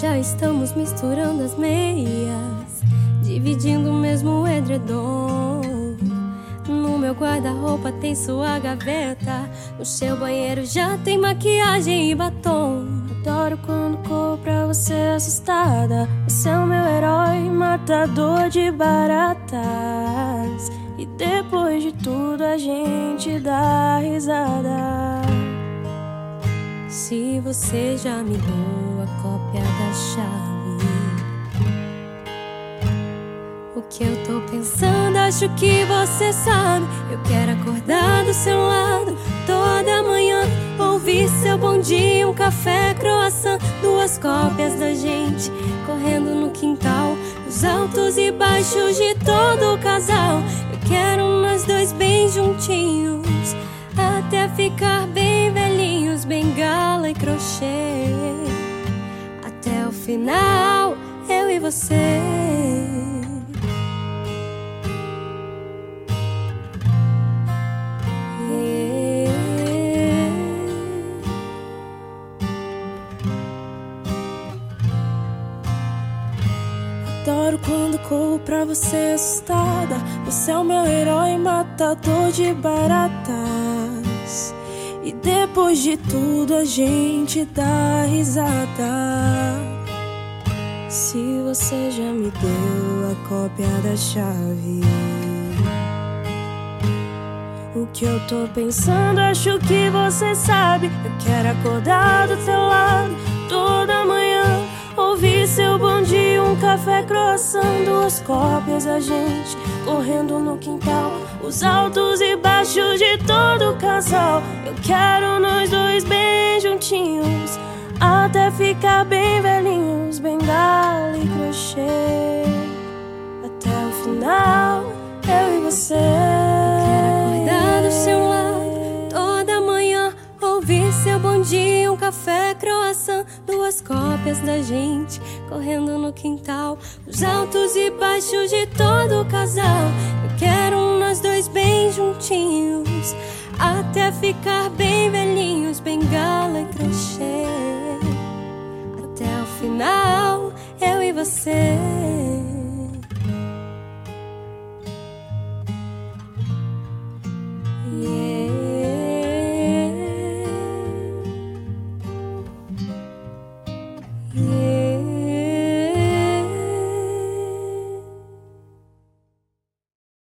Já estamos misturando as meias, dividindo o mesmo edredom. No meu guarda-roupa tem sua gaveta, no seu banheiro já tem maquiagem e batom. Adoro quando corro pra você assustada. Você é o meu herói, matador de baratas. E depois de tudo a gente dá risada. Se você já me deu a cópia da chave, o que eu tô pensando, acho que você sabe. Eu quero acordar do seu lado toda manhã, ouvir seu bom dia, um café, croissant, duas cópias da gente correndo no quintal, os altos e baixos de todo o casal. Eu quero nós dois bem juntinhos, até ficar e crochê. Até o final, eu e você. Adoro quando corro pra você assustada. Você é o meu herói, matador de baratas. Depois de tudo a gente dá risada. Se você já me deu a cópia da chave. O que eu tô pensando, acho que você sabe. Eu quero acordar do teu lado toda manhã. Ouvir seu bom dia, um café croissant, duas cópias da gente correndo no quintal. Os altos e baixos todo casal. Eu quero nós dois bem juntinhos, até ficar bem velhinhos, bengala e crochê. Até o final, eu e você. Acordar do seu lado toda manhã, ouvir seu bom dia, um café croissant, duas cópias da gente correndo no quintal, os altos e baixos de todo casal. Eu quero nós dois bem juntinhos, até ficar bem velhinhos, bengala e crochê. Até o final, eu e você.